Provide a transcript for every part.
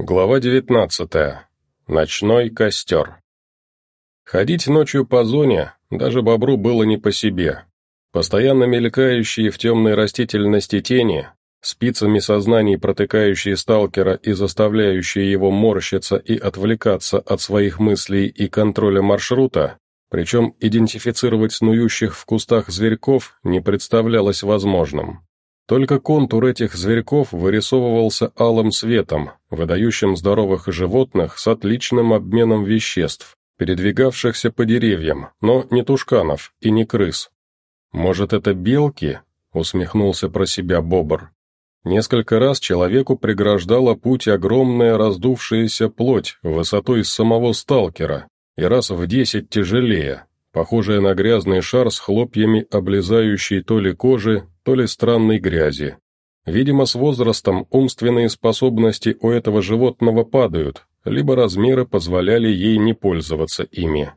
Глава 19. Ночной костер. Ходить ночью по зоне даже бобру было не по себе. Постоянно мелькающие в темной растительности тени, спицами сознаний протыкающие сталкера и заставляющие его морщиться и отвлекаться от своих мыслей и контроля маршрута, причем идентифицировать снующих в кустах зверьков не представлялось возможным. Только контур этих зверьков вырисовывался алым светом, выдающим здоровых животных с отличным обменом веществ, передвигавшихся по деревьям, но не тушканов и не крыс. «Может, это белки?» — усмехнулся про себя Бобр. Несколько раз человеку преграждала путь огромная раздувшаяся плоть высотой самого сталкера, и раз в десять тяжелее, похожая на грязный шар с хлопьями, облезающей то ли кожи, то ли странной грязи. Видимо, с возрастом умственные способности у этого животного падают, либо размеры позволяли ей не пользоваться ими.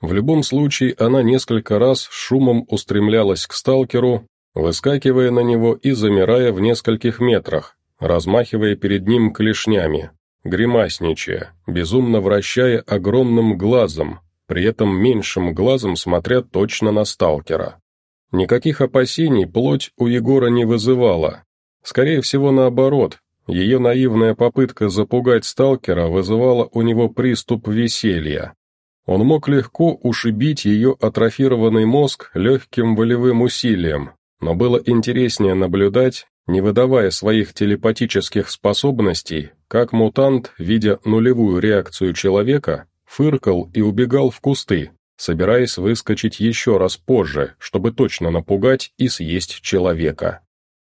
В любом случае, она несколько раз шумом устремлялась к сталкеру, выскакивая на него и замирая в нескольких метрах, размахивая перед ним клешнями, гримасничая, безумно вращая огромным глазом, при этом меньшим глазом смотря точно на сталкера. Никаких опасений плоть у Егора не вызывала. Скорее всего, наоборот, ее наивная попытка запугать сталкера вызывала у него приступ веселья. Он мог легко ушибить ее атрофированный мозг легким волевым усилием, но было интереснее наблюдать, не выдавая своих телепатических способностей, как мутант, видя нулевую реакцию человека, фыркал и убегал в кусты, собираясь выскочить еще раз позже, чтобы точно напугать и съесть человека.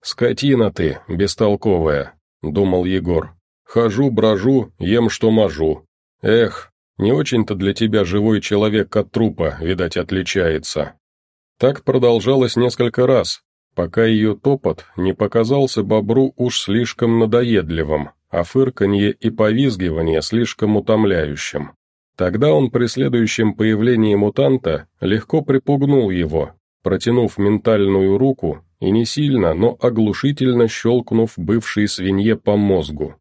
«Скотина ты, бестолковая», — думал Егор. «Хожу, брожу, ем, что мажу. Эх, не очень-то для тебя живой человек от трупа, видать, отличается». Так продолжалось несколько раз, пока ее топот не показался бобру уж слишком надоедливым, а фырканье и повизгивание слишком утомляющим. Тогда он при следующем появлении мутанта легко припугнул его, протянув ментальную руку и не сильно, но оглушительно щелкнув бывшей свинье по мозгу.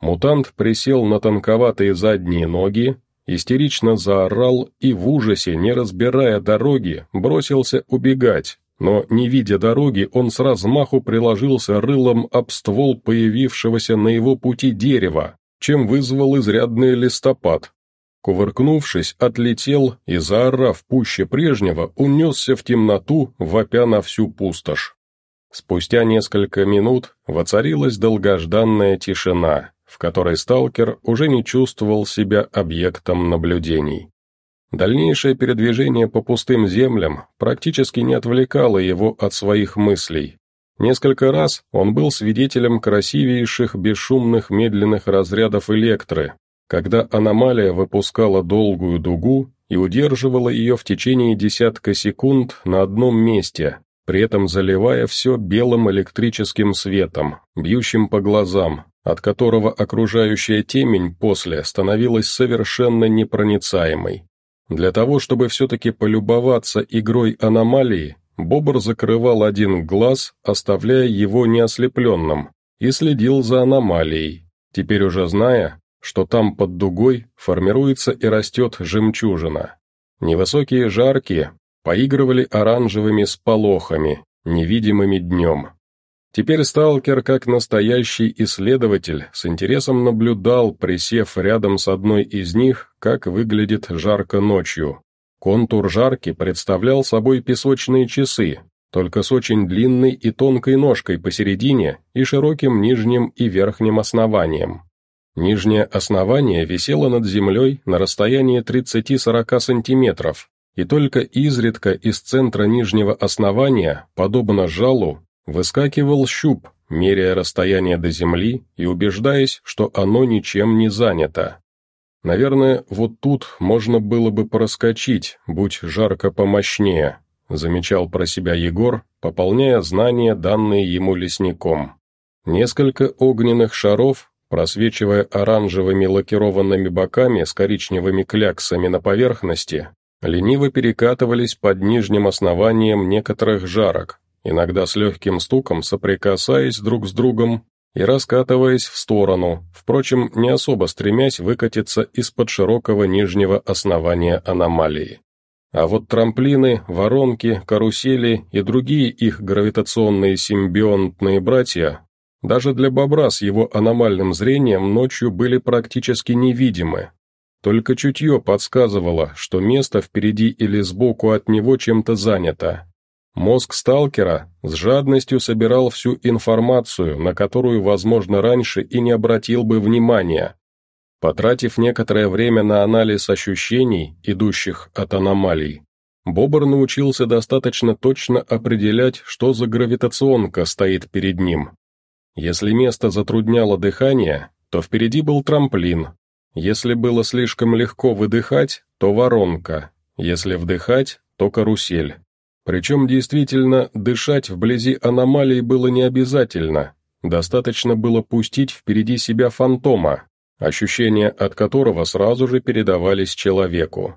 Мутант присел на тонковатые задние ноги, истерично заорал и в ужасе, не разбирая дороги, бросился убегать, но, не видя дороги, он с размаху приложился рылом об ствол появившегося на его пути дерева, чем вызвал изрядный листопад, Кувыркнувшись, отлетел и, заорав пуще прежнего, унесся в темноту, вопя на всю пустошь. Спустя несколько минут воцарилась долгожданная тишина, в которой сталкер уже не чувствовал себя объектом наблюдений. Дальнейшее передвижение по пустым землям практически не отвлекало его от своих мыслей. Несколько раз он был свидетелем красивейших бесшумных медленных разрядов электры, когда аномалия выпускала долгую дугу и удерживала ее в течение десятка секунд на одном месте, при этом заливая все белым электрическим светом, бьющим по глазам, от которого окружающая темень после становилась совершенно непроницаемой. Для того, чтобы все-таки полюбоваться игрой аномалии, Бобр закрывал один глаз, оставляя его неослепленным, и следил за аномалией, теперь уже зная, что там под дугой формируется и растет жемчужина. Невысокие жарки поигрывали оранжевыми сполохами, невидимыми днем. Теперь сталкер, как настоящий исследователь, с интересом наблюдал, присев рядом с одной из них, как выглядит жарко ночью. Контур жарки представлял собой песочные часы, только с очень длинной и тонкой ножкой посередине и широким нижним и верхним основанием. Нижнее основание висело над землей на расстоянии 30-40 сантиметров, и только изредка из центра нижнего основания, подобно жалу, выскакивал щуп, меряя расстояние до земли и убеждаясь, что оно ничем не занято. Наверное, вот тут можно было бы проскочить, будь жарко помощнее, замечал про себя Егор, пополняя знания, данные ему лесником. Несколько огненных шаров просвечивая оранжевыми лакированными боками с коричневыми кляксами на поверхности, лениво перекатывались под нижним основанием некоторых жарок, иногда с легким стуком соприкасаясь друг с другом и раскатываясь в сторону, впрочем, не особо стремясь выкатиться из-под широкого нижнего основания аномалии. А вот трамплины, воронки, карусели и другие их гравитационные симбионтные братья даже для бобра с его аномальным зрением ночью были практически невидимы. Только чутье подсказывало, что место впереди или сбоку от него чем-то занято. Мозг сталкера с жадностью собирал всю информацию, на которую, возможно, раньше и не обратил бы внимания. Потратив некоторое время на анализ ощущений, идущих от аномалий, Бобр научился достаточно точно определять, что за гравитационка стоит перед ним. Если место затрудняло дыхание, то впереди был трамплин. Если было слишком легко выдыхать, то воронка. Если вдыхать, то карусель. Причем действительно дышать вблизи аномалий было не обязательно. Достаточно было пустить впереди себя фантома, ощущения от которого сразу же передавались человеку.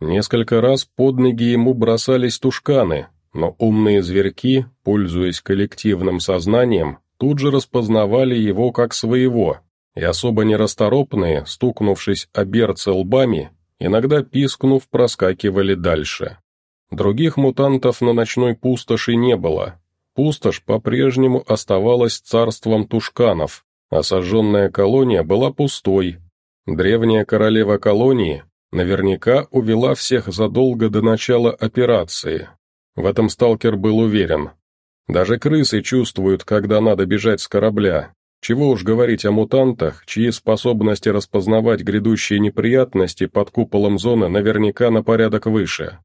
Несколько раз под ноги ему бросались тушканы, но умные зверьки, пользуясь коллективным сознанием, тут же распознавали его как своего, и особо нерасторопные, стукнувшись о берцы лбами, иногда пискнув, проскакивали дальше. Других мутантов на ночной пустоши не было. Пустошь по-прежнему оставалась царством тушканов, а колония была пустой. Древняя королева колонии наверняка увела всех задолго до начала операции. В этом сталкер был уверен. Даже крысы чувствуют, когда надо бежать с корабля. Чего уж говорить о мутантах, чьи способности распознавать грядущие неприятности под куполом зоны наверняка на порядок выше.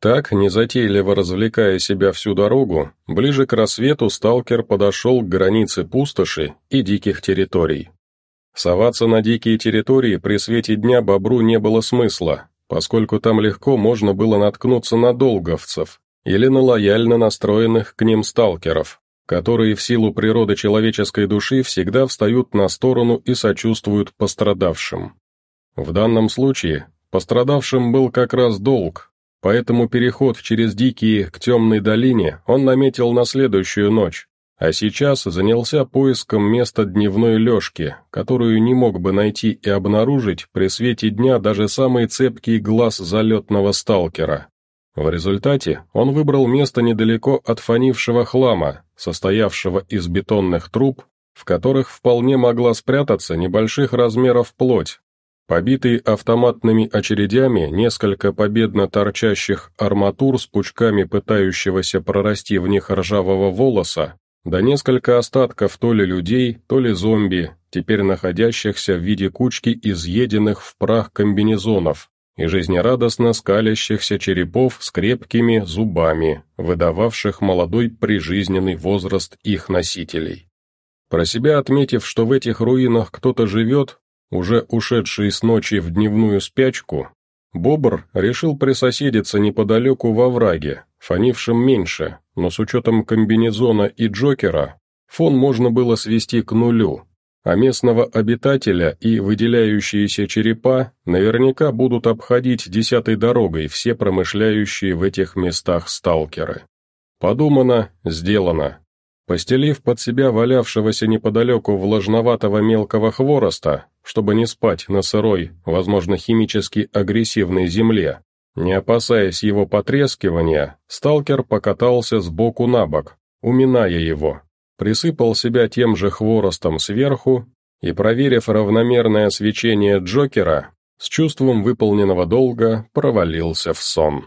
Так, незатейливо развлекая себя всю дорогу, ближе к рассвету сталкер подошел к границе пустоши и диких территорий. Соваться на дикие территории при свете дня бобру не было смысла, поскольку там легко можно было наткнуться на долговцев или на лояльно настроенных к ним сталкеров, которые в силу природы человеческой души всегда встают на сторону и сочувствуют пострадавшим. В данном случае пострадавшим был как раз долг, Поэтому переход через дикие к темной долине он наметил на следующую ночь, а сейчас занялся поиском места дневной лёжки, которую не мог бы найти и обнаружить при свете дня даже самый цепкий глаз залетного сталкера. В результате он выбрал место недалеко от фонившего хлама, состоявшего из бетонных труб, в которых вполне могла спрятаться небольших размеров плоть, Побитый автоматными очередями несколько победно торчащих арматур с пучками пытающегося прорасти в них ржавого волоса, да несколько остатков то ли людей, то ли зомби, теперь находящихся в виде кучки изъеденных в прах комбинезонов и жизнерадостно скалящихся черепов с крепкими зубами, выдававших молодой прижизненный возраст их носителей. Про себя отметив, что в этих руинах кто-то живет, уже ушедший с ночи в дневную спячку, Бобр решил присоседиться неподалеку во враге, фонившем меньше, но с учетом комбинезона и Джокера, фон можно было свести к нулю, а местного обитателя и выделяющиеся черепа наверняка будут обходить десятой дорогой все промышляющие в этих местах сталкеры. Подумано, сделано. Постелив под себя валявшегося неподалеку влажноватого мелкого хвороста, чтобы не спать на сырой, возможно, химически агрессивной земле, не опасаясь его потрескивания, сталкер покатался с боку на бок, уминая его, присыпал себя тем же хворостом сверху и, проверив равномерное свечение Джокера, с чувством выполненного долга провалился в сон.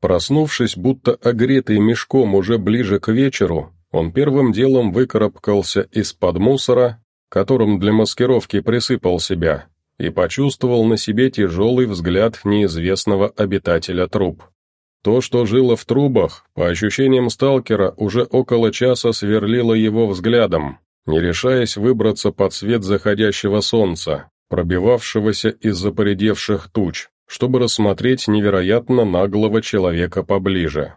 Проснувшись, будто огретый мешком уже ближе к вечеру, он первым делом выкарабкался из-под мусора, которым для маскировки присыпал себя, и почувствовал на себе тяжелый взгляд неизвестного обитателя труб. То, что жило в трубах, по ощущениям сталкера, уже около часа сверлило его взглядом, не решаясь выбраться под свет заходящего солнца, пробивавшегося из-за поредевших туч, чтобы рассмотреть невероятно наглого человека поближе.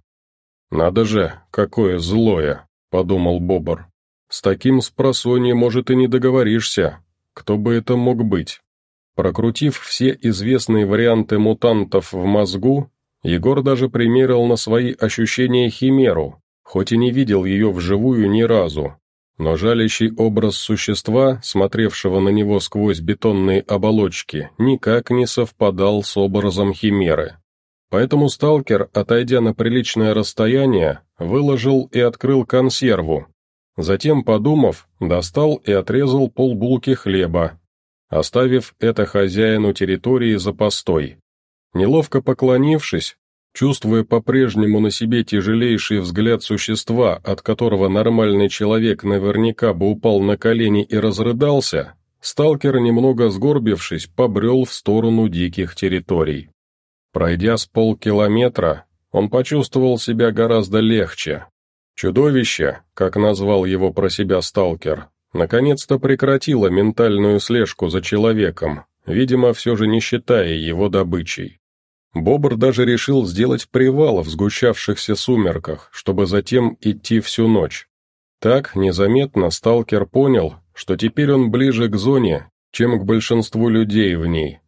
«Надо же, какое злое!» — подумал Бобр. «С таким спросонья, может, и не договоришься. Кто бы это мог быть?» Прокрутив все известные варианты мутантов в мозгу, Егор даже примерил на свои ощущения химеру, хоть и не видел ее вживую ни разу. но жалящий образ существа, смотревшего на него сквозь бетонные оболочки, никак не совпадал с образом химеры. Поэтому сталкер, отойдя на приличное расстояние, выложил и открыл консерву. Затем, подумав, достал и отрезал полбулки хлеба, оставив это хозяину территории за постой. Неловко поклонившись, Чувствуя по-прежнему на себе тяжелейший взгляд существа, от которого нормальный человек наверняка бы упал на колени и разрыдался, сталкер, немного сгорбившись, побрел в сторону диких территорий. Пройдя с полкилометра, он почувствовал себя гораздо легче. Чудовище, как назвал его про себя сталкер, наконец-то прекратило ментальную слежку за человеком, видимо, все же не считая его добычей. Бобр даже решил сделать привал в сгущавшихся сумерках, чтобы затем идти всю ночь. Так, незаметно, сталкер понял, что теперь он ближе к зоне, чем к большинству людей в ней.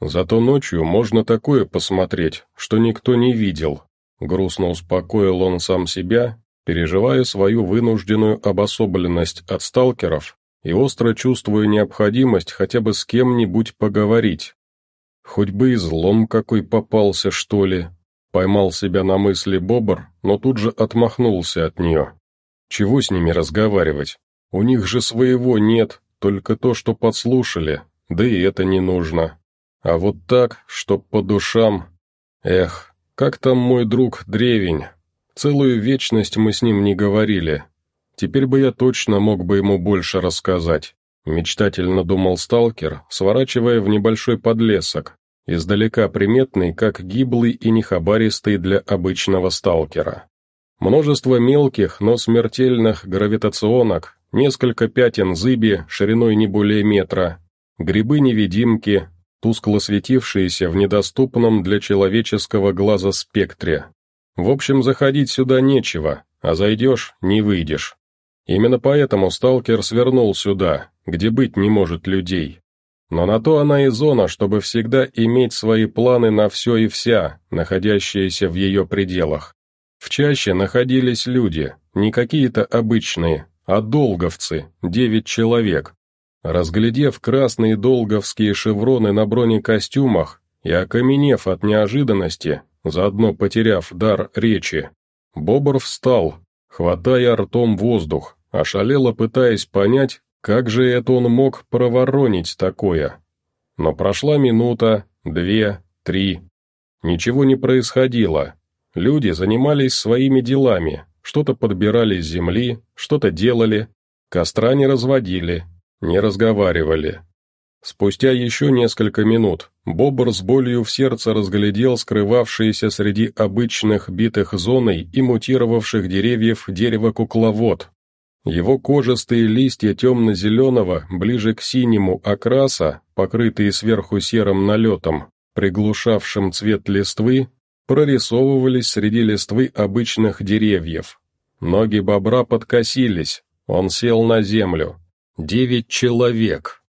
Зато ночью можно такое посмотреть, что никто не видел. Грустно успокоил он сам себя, переживая свою вынужденную обособленность от сталкеров и остро чувствуя необходимость хотя бы с кем-нибудь поговорить, Хоть бы излом какой попался, что ли. Поймал себя на мысли Бобр, но тут же отмахнулся от нее. Чего с ними разговаривать? У них же своего нет, только то, что подслушали, да и это не нужно. А вот так, чтоб по душам... Эх, как там мой друг Древень? Целую вечность мы с ним не говорили. Теперь бы я точно мог бы ему больше рассказать. Мечтательно думал сталкер, сворачивая в небольшой подлесок, издалека приметный, как гиблый и нехабаристый для обычного сталкера. Множество мелких, но смертельных гравитационок, несколько пятен зыби шириной не более метра, грибы-невидимки, тускло светившиеся в недоступном для человеческого глаза спектре. В общем, заходить сюда нечего, а зайдешь – не выйдешь. Именно поэтому сталкер свернул сюда, где быть не может людей. Но на то она и зона, чтобы всегда иметь свои планы на все и вся, находящиеся в ее пределах. В чаще находились люди, не какие-то обычные, а долговцы, девять человек. Разглядев красные долговские шевроны на бронекостюмах и окаменев от неожиданности, заодно потеряв дар речи, Бобр встал, хватая ртом воздух, ошалело пытаясь понять, как же это он мог проворонить такое. Но прошла минута, две, три. Ничего не происходило. Люди занимались своими делами, что-то подбирали с земли, что-то делали, костра не разводили, не разговаривали. Спустя еще несколько минут Бобр с болью в сердце разглядел скрывавшиеся среди обычных битых зоной и мутировавших деревьев дерево-кукловод, его кожистые листья темно-зеленого, ближе к синему окраса, покрытые сверху серым налетом, приглушавшим цвет листвы, прорисовывались среди листвы обычных деревьев. Ноги бобра подкосились, он сел на землю. Девять человек.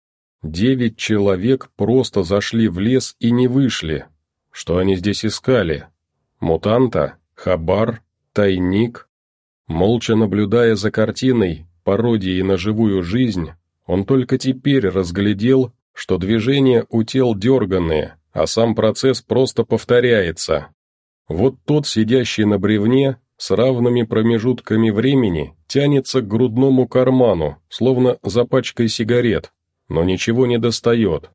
Девять человек просто зашли в лес и не вышли. Что они здесь искали? Мутанта? Хабар? Тайник? Молча наблюдая за картиной, пародией на живую жизнь, он только теперь разглядел, что движения у тел дерганные, а сам процесс просто повторяется. Вот тот, сидящий на бревне, с равными промежутками времени, тянется к грудному карману, словно за пачкой сигарет, но ничего не достает.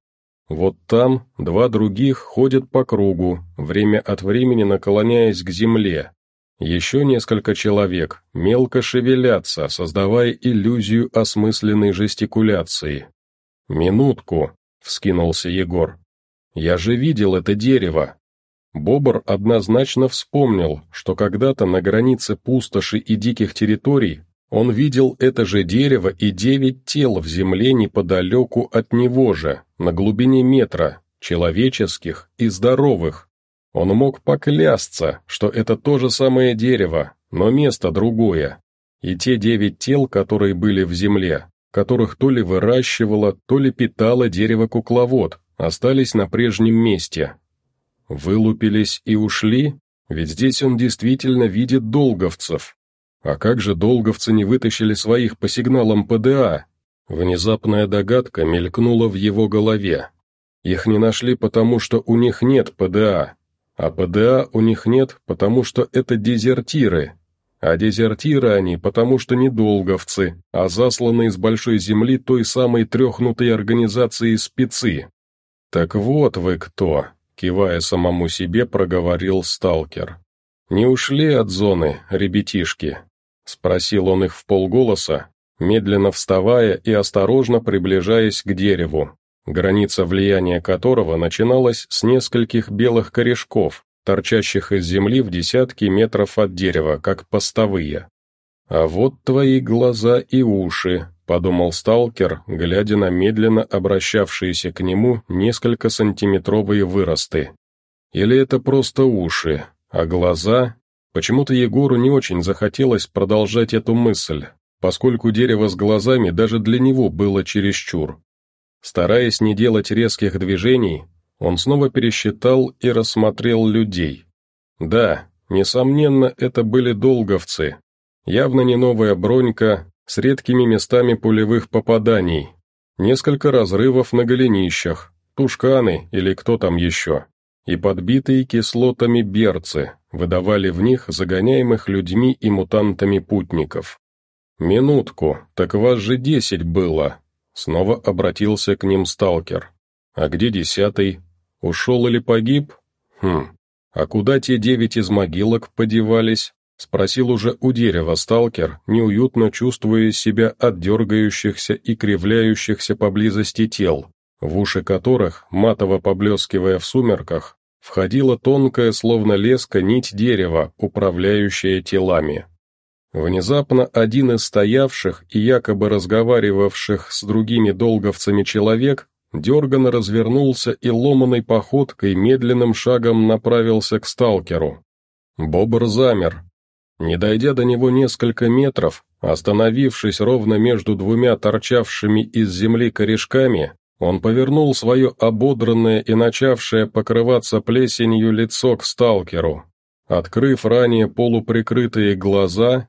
Вот там два других ходят по кругу, время от времени наклоняясь к земле, еще несколько человек мелко шевелятся, создавая иллюзию осмысленной жестикуляции. «Минутку», — вскинулся Егор. «Я же видел это дерево». Бобр однозначно вспомнил, что когда-то на границе пустоши и диких территорий он видел это же дерево и девять тел в земле неподалеку от него же, на глубине метра, человеческих и здоровых. Он мог поклясться, что это то же самое дерево, но место другое. И те девять тел, которые были в земле, которых то ли выращивало, то ли питало дерево-кукловод, остались на прежнем месте. Вылупились и ушли, ведь здесь он действительно видит долговцев. А как же долговцы не вытащили своих по сигналам ПДА? Внезапная догадка мелькнула в его голове. Их не нашли потому, что у них нет ПДА, а ПДА у них нет потому, что это дезертиры, а дезертиры они, потому что не долговцы, а засланные с большой земли той самой трехнутой организации спецы. «Так вот вы кто», — кивая самому себе, проговорил сталкер. «Не ушли от зоны, ребятишки?» — спросил он их в полголоса, медленно вставая и осторожно приближаясь к дереву, граница влияния которого начиналась с нескольких белых корешков, торчащих из земли в десятки метров от дерева, как постовые. «А вот твои глаза и уши», — подумал сталкер, глядя на медленно обращавшиеся к нему несколько сантиметровые выросты. «Или это просто уши, а глаза...» Почему-то Егору не очень захотелось продолжать эту мысль, поскольку дерево с глазами даже для него было чересчур. Стараясь не делать резких движений, он снова пересчитал и рассмотрел людей. Да, несомненно, это были долговцы. Явно не новая бронька, с редкими местами пулевых попаданий. Несколько разрывов на голенищах, тушканы или кто там еще. И подбитые кислотами берцы выдавали в них загоняемых людьми и мутантами путников. «Минутку, так вас же десять было!» Снова обратился к ним сталкер. «А где десятый?» Ушел или погиб? Хм, а куда те девять из могилок подевались? Спросил уже у дерева сталкер, неуютно чувствуя себя от дергающихся и кривляющихся поблизости тел, в уши которых, матово поблескивая в сумерках, входила тонкая, словно леска, нить дерева, управляющая телами. Внезапно один из стоявших и якобы разговаривавших с другими долговцами человек дерганно развернулся и ломаной походкой медленным шагом направился к сталкеру. Бобр замер. Не дойдя до него несколько метров, остановившись ровно между двумя торчавшими из земли корешками, он повернул свое ободранное и начавшее покрываться плесенью лицо к сталкеру. Открыв ранее полуприкрытые глаза,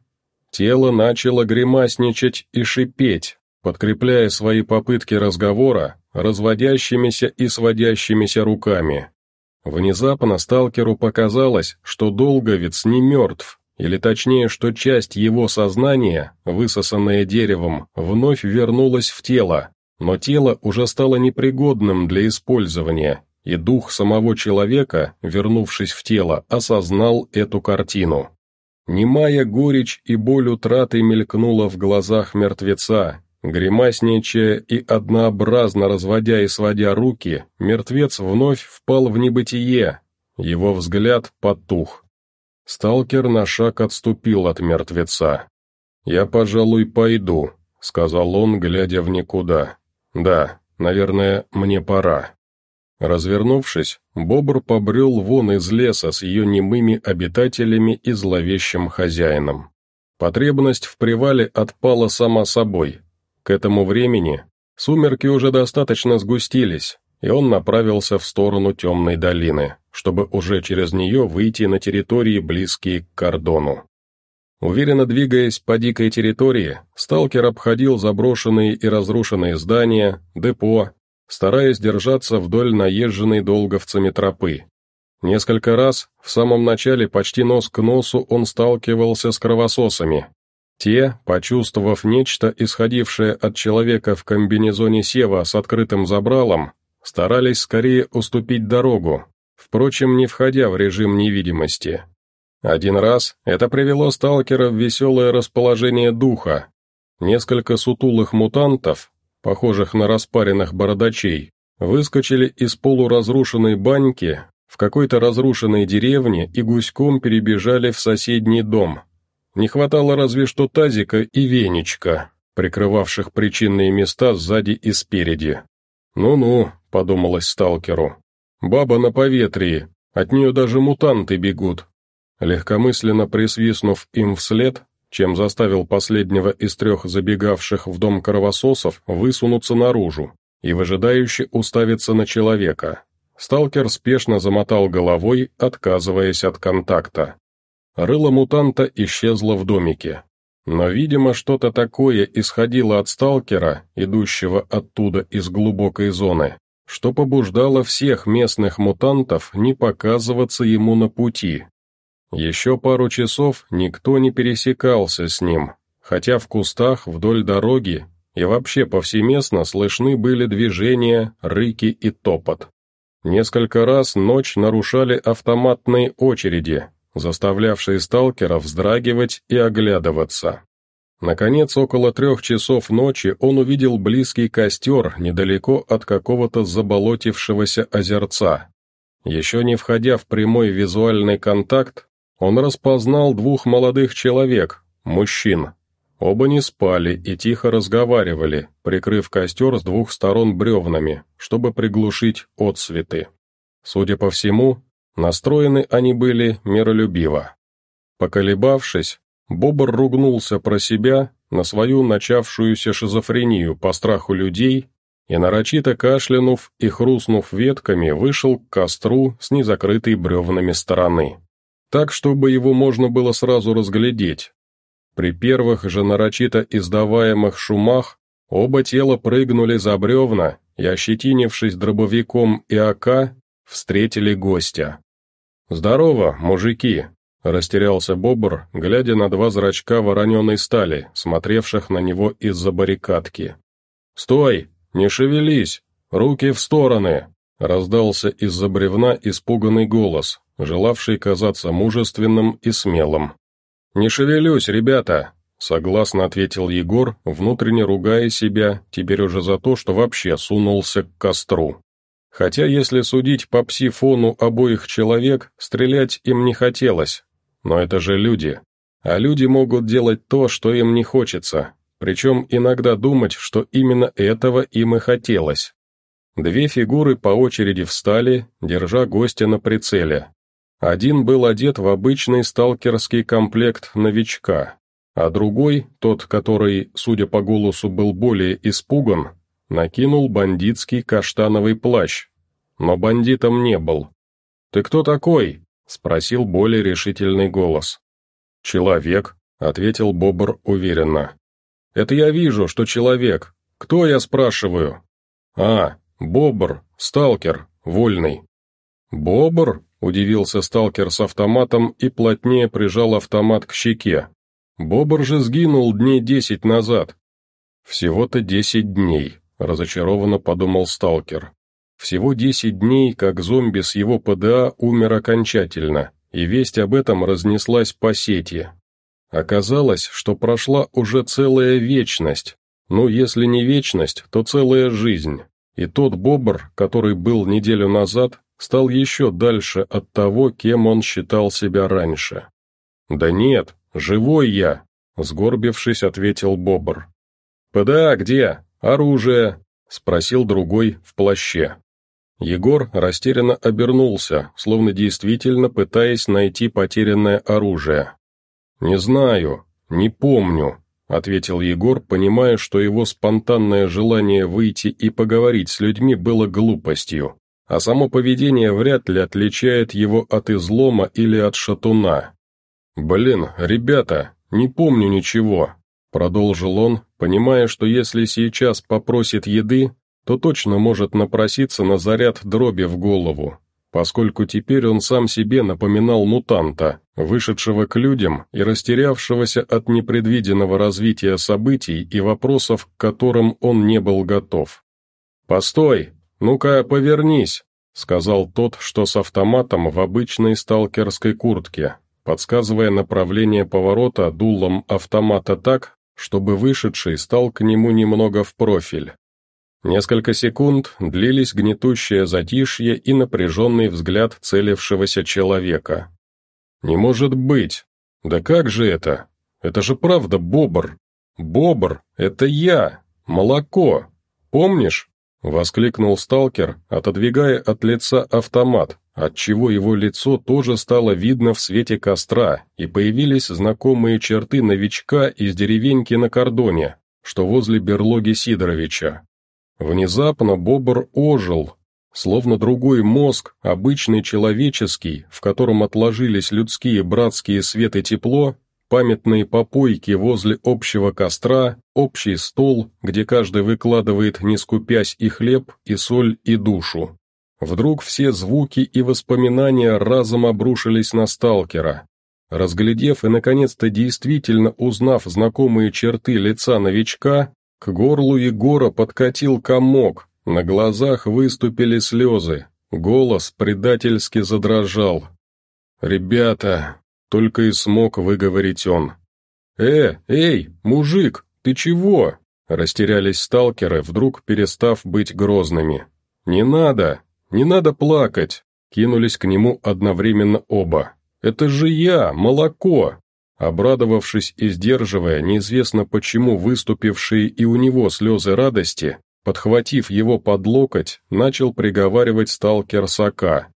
тело начало гримасничать и шипеть, подкрепляя свои попытки разговора разводящимися и сводящимися руками. Внезапно сталкеру показалось, что долговец не мертв, или точнее, что часть его сознания, высосанная деревом, вновь вернулась в тело, но тело уже стало непригодным для использования, и дух самого человека, вернувшись в тело, осознал эту картину. Немая горечь и боль утраты мелькнула в глазах мертвеца, Гримасничая и однообразно разводя и сводя руки, мертвец вновь впал в небытие, его взгляд потух. Сталкер на шаг отступил от мертвеца. «Я, пожалуй, пойду», — сказал он, глядя в никуда. «Да, наверное, мне пора». Развернувшись, бобр побрел вон из леса с ее немыми обитателями и зловещим хозяином. Потребность в привале отпала сама собой, к этому времени сумерки уже достаточно сгустились, и он направился в сторону темной долины, чтобы уже через нее выйти на территории, близкие к кордону. Уверенно двигаясь по дикой территории, сталкер обходил заброшенные и разрушенные здания, депо, стараясь держаться вдоль наезженной долговцами тропы. Несколько раз, в самом начале почти нос к носу, он сталкивался с кровососами, те, почувствовав нечто, исходившее от человека в комбинезоне Сева с открытым забралом, старались скорее уступить дорогу, впрочем, не входя в режим невидимости. Один раз это привело сталкера в веселое расположение духа. Несколько сутулых мутантов, похожих на распаренных бородачей, выскочили из полуразрушенной баньки в какой-то разрушенной деревне и гуськом перебежали в соседний дом – не хватало разве что тазика и веничка, прикрывавших причинные места сзади и спереди. «Ну-ну», — подумалось сталкеру, — «баба на поветрии, от нее даже мутанты бегут». Легкомысленно присвистнув им вслед, чем заставил последнего из трех забегавших в дом кровососов высунуться наружу и выжидающе уставиться на человека. Сталкер спешно замотал головой, отказываясь от контакта. рыло мутанта исчезло в домике. Но, видимо, что-то такое исходило от сталкера, идущего оттуда из глубокой зоны, что побуждало всех местных мутантов не показываться ему на пути. Еще пару часов никто не пересекался с ним, хотя в кустах вдоль дороги и вообще повсеместно слышны были движения, рыки и топот. Несколько раз ночь нарушали автоматные очереди, заставлявшие сталкеров вздрагивать и оглядываться. Наконец, около трех часов ночи он увидел близкий костер недалеко от какого-то заболотившегося озерца. Еще не входя в прямой визуальный контакт, он распознал двух молодых человек, мужчин. Оба не спали и тихо разговаривали, прикрыв костер с двух сторон бревнами, чтобы приглушить отсветы. Судя по всему, настроены они были миролюбиво. Поколебавшись, Бобр ругнулся про себя на свою начавшуюся шизофрению по страху людей и, нарочито кашлянув и хрустнув ветками, вышел к костру с незакрытой бревнами стороны. Так, чтобы его можно было сразу разглядеть. При первых же нарочито издаваемых шумах оба тела прыгнули за бревна и, ощетинившись дробовиком и АК, встретили гостя. «Здорово, мужики!» Растерялся Бобр, глядя на два зрачка вороненой стали, смотревших на него из-за баррикадки. «Стой! Не шевелись! Руки в стороны!» Раздался из-за бревна испуганный голос, желавший казаться мужественным и смелым. «Не шевелюсь, ребята!» — согласно ответил Егор, внутренне ругая себя, теперь уже за то, что вообще сунулся к костру. Хотя, если судить по псифону обоих человек, стрелять им не хотелось, но это же люди. А люди могут делать то, что им не хочется, причем иногда думать, что именно этого им и хотелось. Две фигуры по очереди встали, держа гостя на прицеле. Один был одет в обычный сталкерский комплект новичка, а другой, тот, который, судя по голосу, был более испуган, накинул бандитский каштановый плащ. Но бандитом не был. «Ты кто такой?» — спросил более решительный голос. «Человек», — ответил Бобр уверенно. «Это я вижу, что человек. Кто, я спрашиваю?» «А, Бобр, сталкер, вольный». «Бобр?» — удивился сталкер с автоматом и плотнее прижал автомат к щеке. «Бобр же сгинул дней десять назад». «Всего-то десять дней», — разочарованно подумал сталкер. Всего десять дней, как зомби с его ПДА умер окончательно, и весть об этом разнеслась по сети. Оказалось, что прошла уже целая вечность, ну, если не вечность, то целая жизнь, и тот бобр, который был неделю назад, стал еще дальше от того, кем он считал себя раньше. «Да нет, живой я», — сгорбившись, ответил бобр. «ПДА где? Оружие?» — спросил другой в плаще. Егор растерянно обернулся, словно действительно пытаясь найти потерянное оружие. «Не знаю, не помню», — ответил Егор, понимая, что его спонтанное желание выйти и поговорить с людьми было глупостью, а само поведение вряд ли отличает его от излома или от шатуна. «Блин, ребята, не помню ничего», — продолжил он, понимая, что если сейчас попросит еды, то точно может напроситься на заряд дроби в голову, поскольку теперь он сам себе напоминал мутанта, вышедшего к людям и растерявшегося от непредвиденного развития событий и вопросов, к которым он не был готов. «Постой! Ну-ка, повернись!» — сказал тот, что с автоматом в обычной сталкерской куртке, подсказывая направление поворота дулом автомата так, чтобы вышедший стал к нему немного в профиль. Несколько секунд длились гнетущее затишье и напряженный взгляд целившегося человека. «Не может быть! Да как же это? Это же правда бобр! Бобр, это я! Молоко! Помнишь?» — воскликнул сталкер, отодвигая от лица автомат, отчего его лицо тоже стало видно в свете костра, и появились знакомые черты новичка из деревеньки на кордоне, что возле берлоги Сидоровича. Внезапно бобр ожил, словно другой мозг, обычный человеческий, в котором отложились людские братские свет и тепло, памятные попойки возле общего костра, общий стол, где каждый выкладывает, не скупясь, и хлеб, и соль, и душу. Вдруг все звуки и воспоминания разом обрушились на сталкера. Разглядев и, наконец-то, действительно узнав знакомые черты лица новичка, к горлу Егора подкатил комок, на глазах выступили слезы, голос предательски задрожал. «Ребята, только и смог выговорить он. «Э, эй, мужик, ты чего?» Растерялись сталкеры, вдруг перестав быть грозными. «Не надо, не надо плакать!» Кинулись к нему одновременно оба. «Это же я, молоко!» Обрадовавшись и сдерживая неизвестно почему выступившие и у него слезы радости, подхватив его под локоть, начал приговаривать сталкер Сака.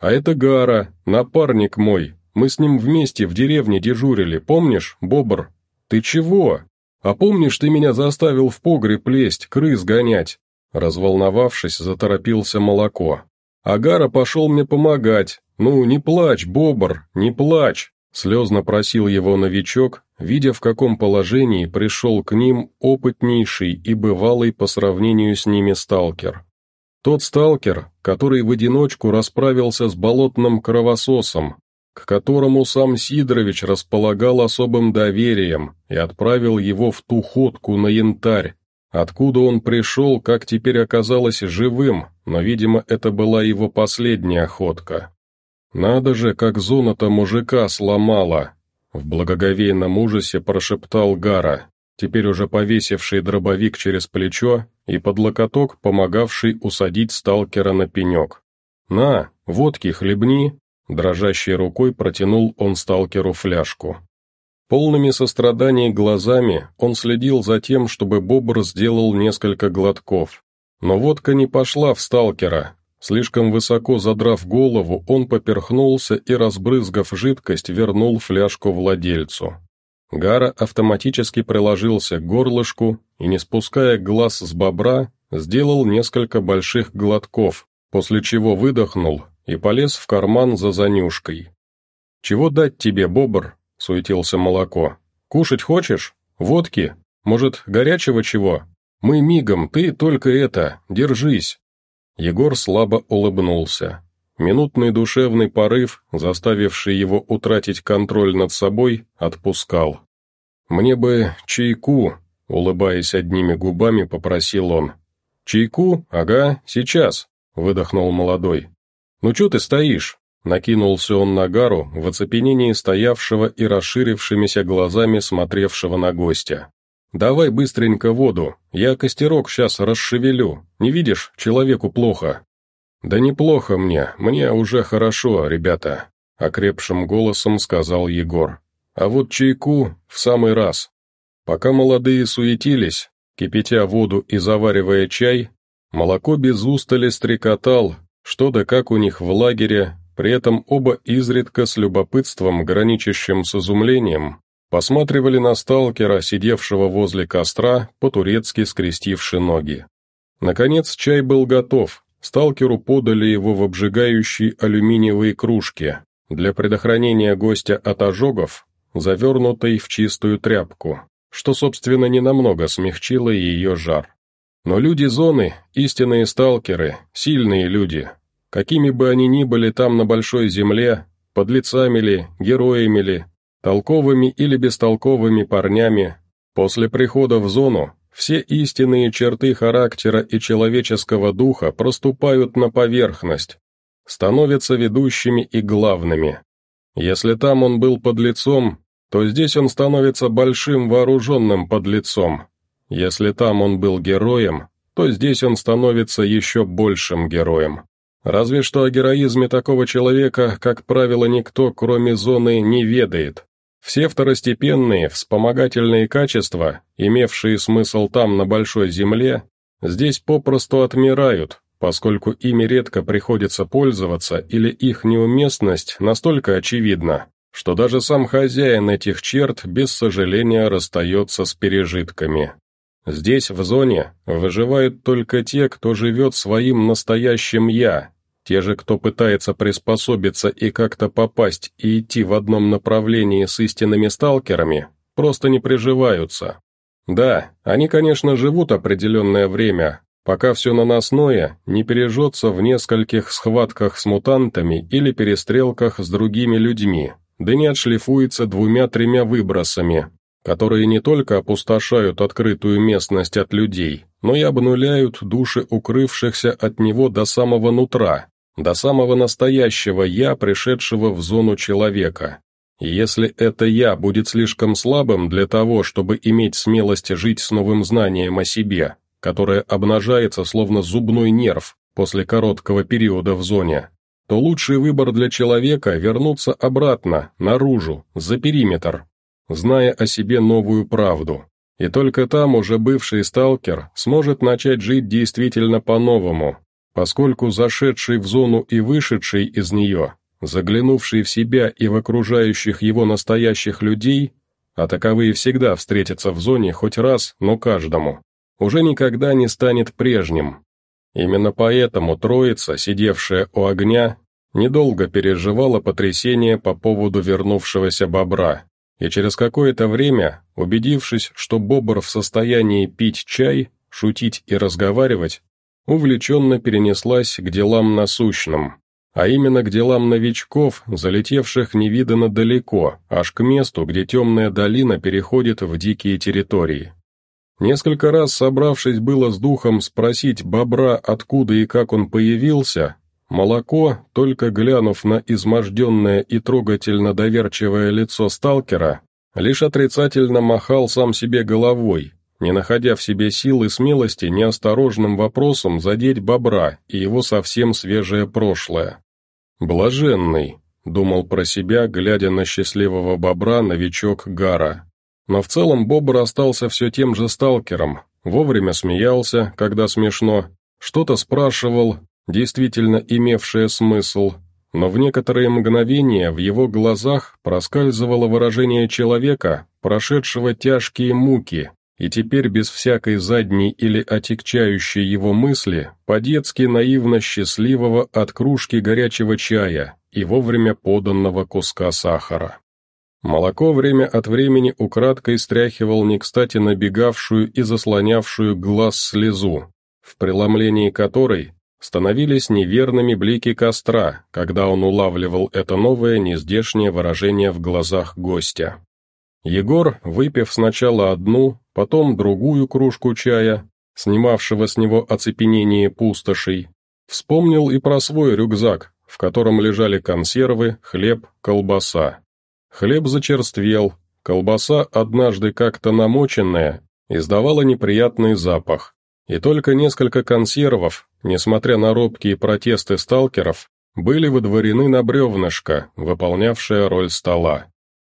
«А это Гара, напарник мой, мы с ним вместе в деревне дежурили, помнишь, Бобр? Ты чего? А помнишь, ты меня заставил в погреб лезть, крыс гонять?» Разволновавшись, заторопился молоко. «Агара пошел мне помогать. Ну, не плачь, Бобр, не плачь!» Слезно просил его новичок, видя, в каком положении пришел к ним опытнейший и бывалый по сравнению с ними сталкер. Тот сталкер, который в одиночку расправился с болотным кровососом, к которому сам Сидорович располагал особым доверием и отправил его в ту ходку на янтарь, откуда он пришел, как теперь оказалось, живым, но, видимо, это была его последняя охотка. «Надо же, как зона-то мужика сломала!» В благоговейном ужасе прошептал Гара, теперь уже повесивший дробовик через плечо и под локоток, помогавший усадить сталкера на пенек. «На, водки хлебни!» Дрожащей рукой протянул он сталкеру фляжку. Полными сострадания глазами он следил за тем, чтобы бобр сделал несколько глотков. Но водка не пошла в сталкера. Слишком высоко задрав голову, он поперхнулся и, разбрызгав жидкость, вернул фляжку владельцу. Гара автоматически приложился к горлышку и, не спуская глаз с бобра, сделал несколько больших глотков, после чего выдохнул и полез в карман за занюшкой. «Чего дать тебе, бобр?» — суетился молоко. «Кушать хочешь? Водки? Может, горячего чего? Мы мигом, ты только это, держись!» Егор слабо улыбнулся. Минутный душевный порыв, заставивший его утратить контроль над собой, отпускал. «Мне бы чайку», — улыбаясь одними губами, попросил он. «Чайку? Ага, сейчас», — выдохнул молодой. «Ну чё ты стоишь?» Накинулся он на Гару, в оцепенении стоявшего и расширившимися глазами смотревшего на гостя. «Давай быстренько воду, я костерок сейчас расшевелю, не видишь, человеку плохо». «Да неплохо мне, мне уже хорошо, ребята», — окрепшим голосом сказал Егор. «А вот чайку в самый раз». Пока молодые суетились, кипятя воду и заваривая чай, молоко без устали стрекотал, что да как у них в лагере, при этом оба изредка с любопытством, граничащим с изумлением, посматривали на сталкера, сидевшего возле костра, по-турецки скрестивши ноги. Наконец чай был готов, сталкеру подали его в обжигающей алюминиевой кружке для предохранения гостя от ожогов, завернутой в чистую тряпку, что, собственно, ненамного смягчило ее жар. Но люди зоны, истинные сталкеры, сильные люди, какими бы они ни были там на большой земле, подлецами ли, героями ли, толковыми или бестолковыми парнями, после прихода в зону все истинные черты характера и человеческого духа проступают на поверхность, становятся ведущими и главными. Если там он был подлецом, то здесь он становится большим вооруженным подлецом, если там он был героем, то здесь он становится еще большим героем. Разве что о героизме такого человека, как правило, никто, кроме зоны, не ведает. Все второстепенные, вспомогательные качества, имевшие смысл там, на большой земле, здесь попросту отмирают, поскольку ими редко приходится пользоваться или их неуместность настолько очевидна, что даже сам хозяин этих черт без сожаления расстается с пережитками. Здесь, в зоне, выживают только те, кто живет своим настоящим «я», те же, кто пытается приспособиться и как-то попасть и идти в одном направлении с истинными сталкерами, просто не приживаются. Да, они, конечно, живут определенное время, пока все наносное не пережжется в нескольких схватках с мутантами или перестрелках с другими людьми, да не отшлифуется двумя-тремя выбросами, которые не только опустошают открытую местность от людей, но и обнуляют души укрывшихся от него до самого нутра, до самого настоящего «я», пришедшего в зону человека. И если это «я» будет слишком слабым для того, чтобы иметь смелость жить с новым знанием о себе, которое обнажается словно зубной нерв после короткого периода в зоне, то лучший выбор для человека – вернуться обратно, наружу, за периметр, зная о себе новую правду. И только там уже бывший сталкер сможет начать жить действительно по-новому, поскольку зашедший в зону и вышедший из нее заглянувший в себя и в окружающих его настоящих людей, а таковые всегда встретятся в зоне хоть раз, но каждому, уже никогда не станет прежним. Именно поэтому троица, сидевшая у огня, недолго переживала потрясение по поводу вернувшегося бобра, и через какое-то время, убедившись, что бобр в состоянии пить чай, шутить и разговаривать, увлеченно перенеслась к делам насущным а именно к делам новичков, залетевших невиданно далеко, аж к месту, где темная долина переходит в дикие территории. Несколько раз собравшись было с духом спросить бобра, откуда и как он появился, молоко, только глянув на изможденное и трогательно доверчивое лицо сталкера, лишь отрицательно махал сам себе головой, не находя в себе сил и смелости неосторожным вопросом задеть бобра и его совсем свежее прошлое. «Блаженный», — думал про себя, глядя на счастливого бобра новичок Гара. Но в целом бобр остался все тем же сталкером, вовремя смеялся, когда смешно, что-то спрашивал, действительно имевшее смысл, но в некоторые мгновения в его глазах проскальзывало выражение человека, прошедшего тяжкие муки, и теперь без всякой задней или отягчающей его мысли, по-детски наивно счастливого от кружки горячего чая и вовремя поданного куска сахара. Молоко время от времени украдкой стряхивал не кстати набегавшую и заслонявшую глаз слезу, в преломлении которой становились неверными блики костра, когда он улавливал это новое нездешнее выражение в глазах гостя. Егор, выпив сначала одну, потом другую кружку чая, снимавшего с него оцепенение пустошей, вспомнил и про свой рюкзак, в котором лежали консервы, хлеб, колбаса. Хлеб зачерствел, колбаса, однажды как-то намоченная, издавала неприятный запах, и только несколько консервов, несмотря на робкие протесты сталкеров, были выдворены на бревнышко, выполнявшее роль стола.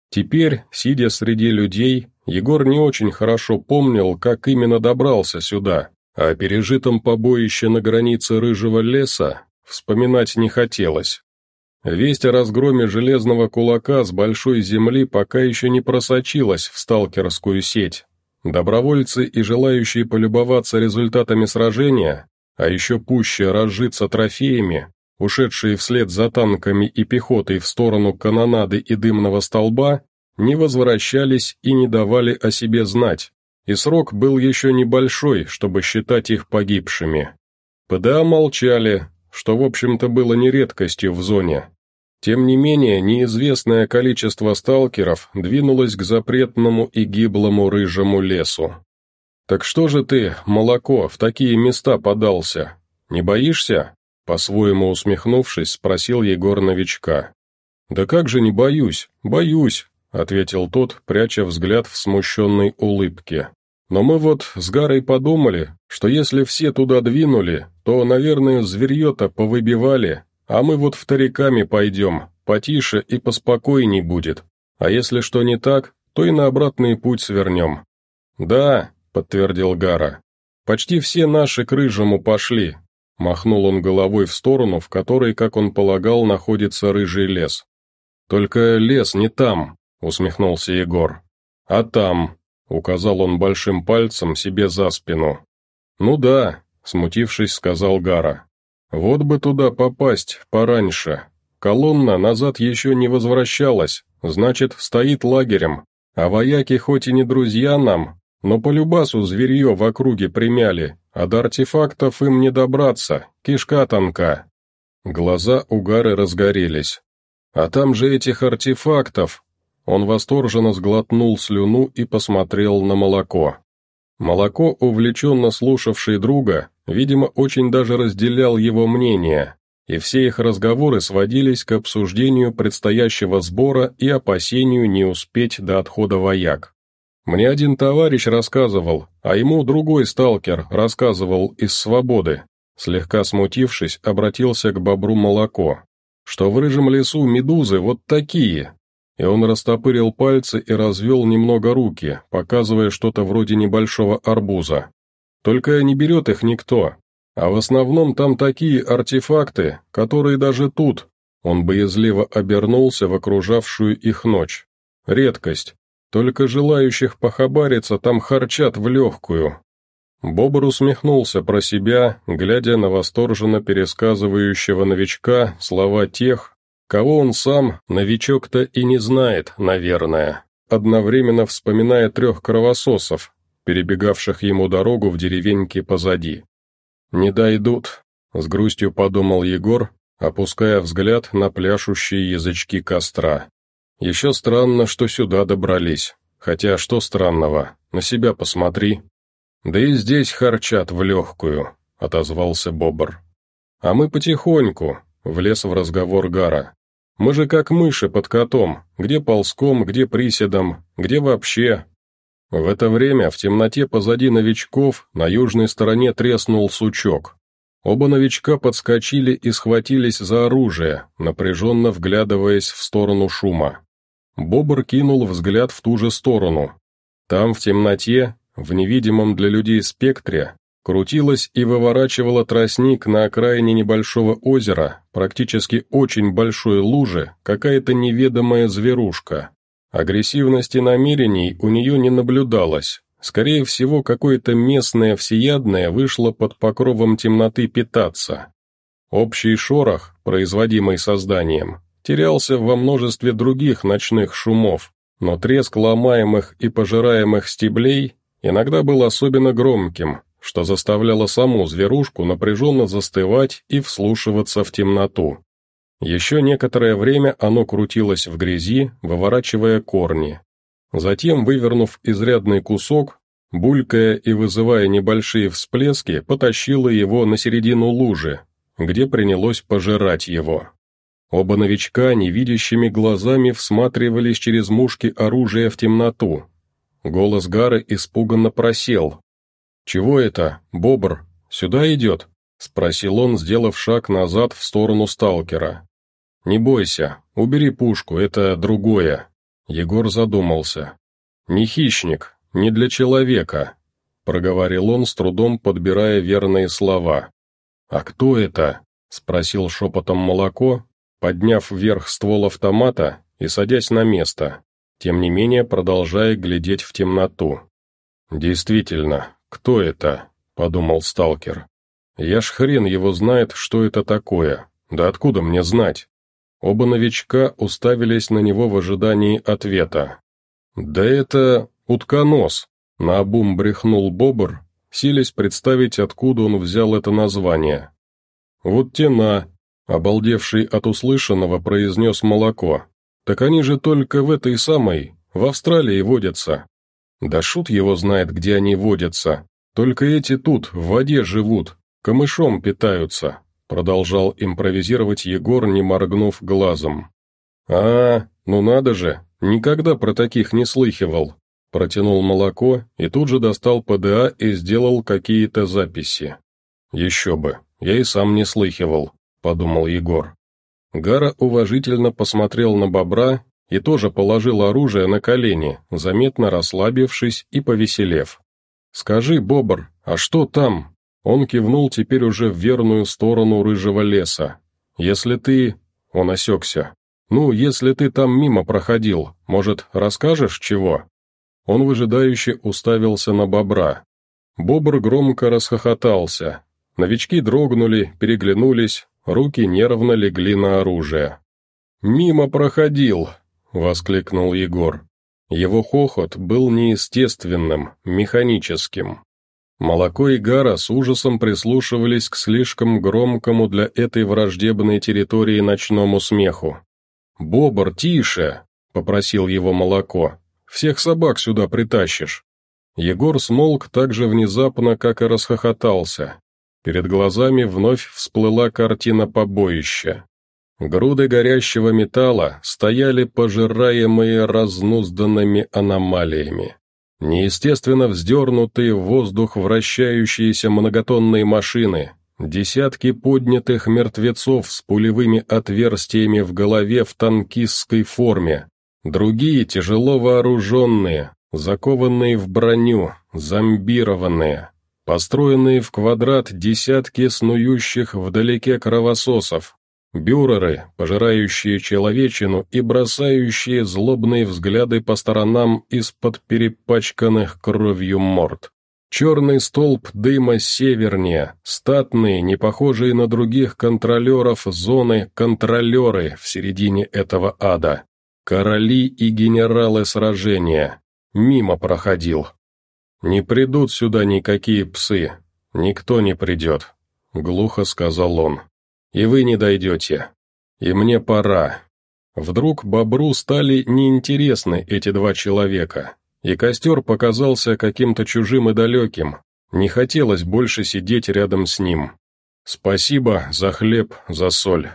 Теперь, сидя среди людей, Егор не очень хорошо помнил, как именно добрался сюда, а о пережитом побоище на границе рыжего леса вспоминать не хотелось. Весть о разгроме железного кулака с большой земли пока еще не просочилась в сталкерскую сеть. Добровольцы и желающие полюбоваться результатами сражения, а еще пуще разжиться трофеями, ушедшие вслед за танками и пехотой в сторону канонады и дымного столба, не возвращались и не давали о себе знать, и срок был еще небольшой, чтобы считать их погибшими. ПДА молчали, что в общем-то было не редкостью в зоне. Тем не менее, неизвестное количество сталкеров двинулось к запретному и гиблому рыжему лесу. «Так что же ты, молоко, в такие места подался? Не боишься?» По-своему усмехнувшись, спросил Егор новичка. «Да как же не боюсь, боюсь», — ответил тот, пряча взгляд в смущенной улыбке. «Но мы вот с Гарой подумали, что если все туда двинули, то, наверное, зверье-то повыбивали, а мы вот вториками пойдем, потише и поспокойней будет. А если что не так, то и на обратный путь свернем». «Да», — подтвердил Гара, — «почти все наши к рыжему пошли, Махнул он головой в сторону, в которой, как он полагал, находится рыжий лес. «Только лес не там», — усмехнулся Егор. «А там. — указал он большим пальцем себе за спину. «Ну да», — смутившись, сказал Гара. «Вот бы туда попасть пораньше. Колонна назад еще не возвращалась, значит, стоит лагерем, а вояки хоть и не друзья нам, но по любасу зверье в округе примяли, а до артефактов им не добраться, кишка тонка». Глаза у Гары разгорелись. «А там же этих артефактов!» Он восторженно сглотнул слюну и посмотрел на молоко. Молоко, увлеченно слушавший друга, видимо, очень даже разделял его мнение, и все их разговоры сводились к обсуждению предстоящего сбора и опасению не успеть до отхода вояк. Мне один товарищ рассказывал, а ему другой сталкер рассказывал из «Свободы». Слегка смутившись, обратился к бобру молоко, что в рыжем лесу медузы вот такие. И он растопырил пальцы и развел немного руки, показывая что-то вроде небольшого арбуза. Только не берет их никто, а в основном там такие артефакты, которые даже тут, он боязливо обернулся в окружавшую их ночь. Редкость, только желающих похабариться там харчат в легкую. Бобр усмехнулся про себя, глядя на восторженно пересказывающего новичка слова тех, кого он сам, новичок-то и не знает, наверное, одновременно вспоминая трех кровососов, перебегавших ему дорогу в деревеньке позади. «Не дойдут», — с грустью подумал Егор, опуская взгляд на пляшущие язычки костра. Еще странно, что сюда добрались. Хотя что странного, на себя посмотри. Да и здесь харчат в легкую, отозвался Бобр. А мы потихоньку, влез в разговор Гара. Мы же как мыши под котом, где ползком, где приседом, где вообще. В это время в темноте позади новичков на южной стороне треснул сучок. Оба новичка подскочили и схватились за оружие, напряженно вглядываясь в сторону шума. Бобр кинул взгляд в ту же сторону. Там, в темноте, в невидимом для людей спектре, крутилась и выворачивала тростник на окраине небольшого озера, практически очень большой лужи, какая-то неведомая зверушка. Агрессивности намерений у нее не наблюдалось. Скорее всего, какое-то местное всеядное вышло под покровом темноты питаться. Общий шорох, производимый созданием, терялся во множестве других ночных шумов, но треск ломаемых и пожираемых стеблей иногда был особенно громким, что заставляло саму зверушку напряженно застывать и вслушиваться в темноту. Еще некоторое время оно крутилось в грязи, выворачивая корни. Затем, вывернув изрядный кусок, булькая и вызывая небольшие всплески, потащило его на середину лужи, где принялось пожирать его. Оба новичка невидящими глазами всматривались через мушки оружия в темноту. Голос Гары испуганно просел. «Чего это, Бобр, сюда идет?» — спросил он, сделав шаг назад в сторону сталкера. «Не бойся, убери пушку, это другое». Егор задумался. «Не хищник, не для человека», — проговорил он, с трудом подбирая верные слова. «А кто это?» — спросил шепотом молоко, подняв вверх ствол автомата и садясь на место, тем не менее продолжая глядеть в темноту. «Действительно, кто это?» — подумал сталкер. «Я ж хрен его знает, что это такое. Да откуда мне знать?» Оба новичка уставились на него в ожидании ответа. «Да это утконос», — наобум брехнул Бобр, силясь представить, откуда он взял это название. «Вот тена», Обалдевший от услышанного произнес молоко. «Так они же только в этой самой, в Австралии водятся». «Да шут его знает, где они водятся. Только эти тут, в воде живут, камышом питаются», продолжал импровизировать Егор, не моргнув глазом. «А, ну надо же, никогда про таких не слыхивал», протянул молоко и тут же достал ПДА и сделал какие-то записи. «Еще бы, я и сам не слыхивал подумал Егор. Гара уважительно посмотрел на бобра и тоже положил оружие на колени, заметно расслабившись и повеселев. «Скажи, бобр, а что там?» Он кивнул теперь уже в верную сторону рыжего леса. «Если ты...» Он осекся. «Ну, если ты там мимо проходил, может, расскажешь чего?» Он выжидающе уставился на бобра. Бобр громко расхохотался. Новички дрогнули, переглянулись, руки нервно легли на оружие. «Мимо проходил!» — воскликнул Егор. Его хохот был неестественным, механическим. Молоко и Гара с ужасом прислушивались к слишком громкому для этой враждебной территории ночному смеху. «Бобр, тише!» — попросил его молоко. «Всех собак сюда притащишь». Егор смолк так же внезапно, как и расхохотался. Перед глазами вновь всплыла картина побоища. Груды горящего металла стояли пожираемые разнузданными аномалиями. Неестественно вздернутые в воздух вращающиеся многотонные машины, десятки поднятых мертвецов с пулевыми отверстиями в голове в танкистской форме, другие тяжело вооруженные, закованные в броню, зомбированные, построенные в квадрат десятки снующих вдалеке кровососов, Бюреры, пожирающие человечину и бросающие злобные взгляды по сторонам из-под перепачканных кровью морд. Черный столб дыма севернее, статные, не похожие на других контролеров зоны контролеры в середине этого ада. Короли и генералы сражения. Мимо проходил. «Не придут сюда никакие псы. Никто не придет», — глухо сказал он и вы не дойдете. И мне пора. Вдруг бобру стали неинтересны эти два человека, и костер показался каким-то чужим и далеким, не хотелось больше сидеть рядом с ним. Спасибо за хлеб, за соль.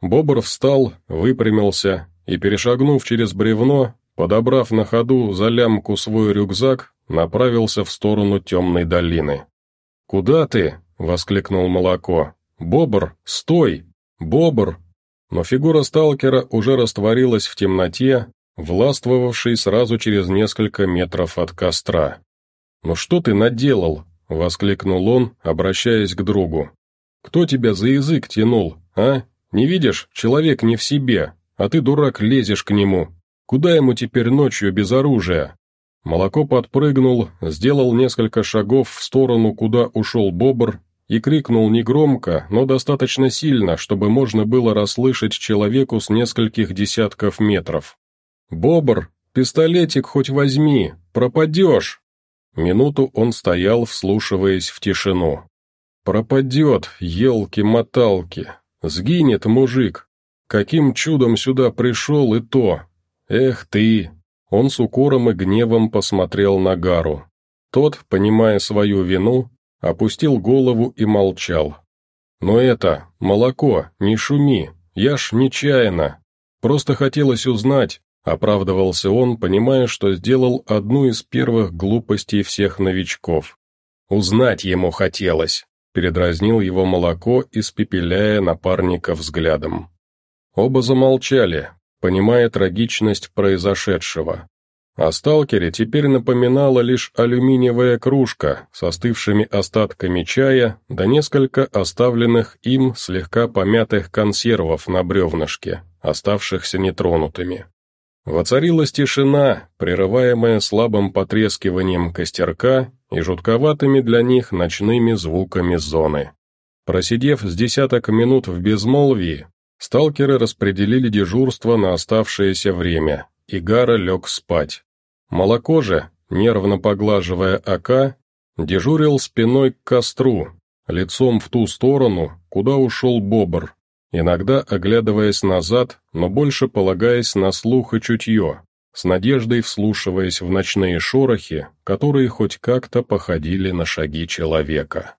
Бобр встал, выпрямился и, перешагнув через бревно, подобрав на ходу за лямку свой рюкзак, направился в сторону темной долины. «Куда ты?» — воскликнул молоко. «Бобр, стой! Бобр!» Но фигура сталкера уже растворилась в темноте, властвовавшей сразу через несколько метров от костра. «Ну что ты наделал?» — воскликнул он, обращаясь к другу. «Кто тебя за язык тянул, а? Не видишь, человек не в себе, а ты, дурак, лезешь к нему. Куда ему теперь ночью без оружия?» Молоко подпрыгнул, сделал несколько шагов в сторону, куда ушел бобр, и крикнул негромко, но достаточно сильно, чтобы можно было расслышать человеку с нескольких десятков метров. «Бобр, пистолетик хоть возьми, пропадешь!» Минуту он стоял, вслушиваясь в тишину. «Пропадет, елки-моталки! Сгинет мужик! Каким чудом сюда пришел и то! Эх ты!» Он с укором и гневом посмотрел на Гару. Тот, понимая свою вину, опустил голову и молчал. «Но это, молоко, не шуми, я ж нечаянно. Просто хотелось узнать», — оправдывался он, понимая, что сделал одну из первых глупостей всех новичков. «Узнать ему хотелось», — передразнил его молоко, испепеляя напарника взглядом. Оба замолчали, понимая трагичность произошедшего. О сталкере теперь напоминала лишь алюминиевая кружка с остывшими остатками чая да несколько оставленных им слегка помятых консервов на бревнышке, оставшихся нетронутыми. Воцарилась тишина, прерываемая слабым потрескиванием костерка и жутковатыми для них ночными звуками зоны. Просидев с десяток минут в безмолвии, сталкеры распределили дежурство на оставшееся время, и Гара лег спать. Молоко же, нервно поглаживая ока, дежурил спиной к костру, лицом в ту сторону, куда ушел бобр, иногда оглядываясь назад, но больше полагаясь на слух и чутье, с надеждой вслушиваясь в ночные шорохи, которые хоть как-то походили на шаги человека.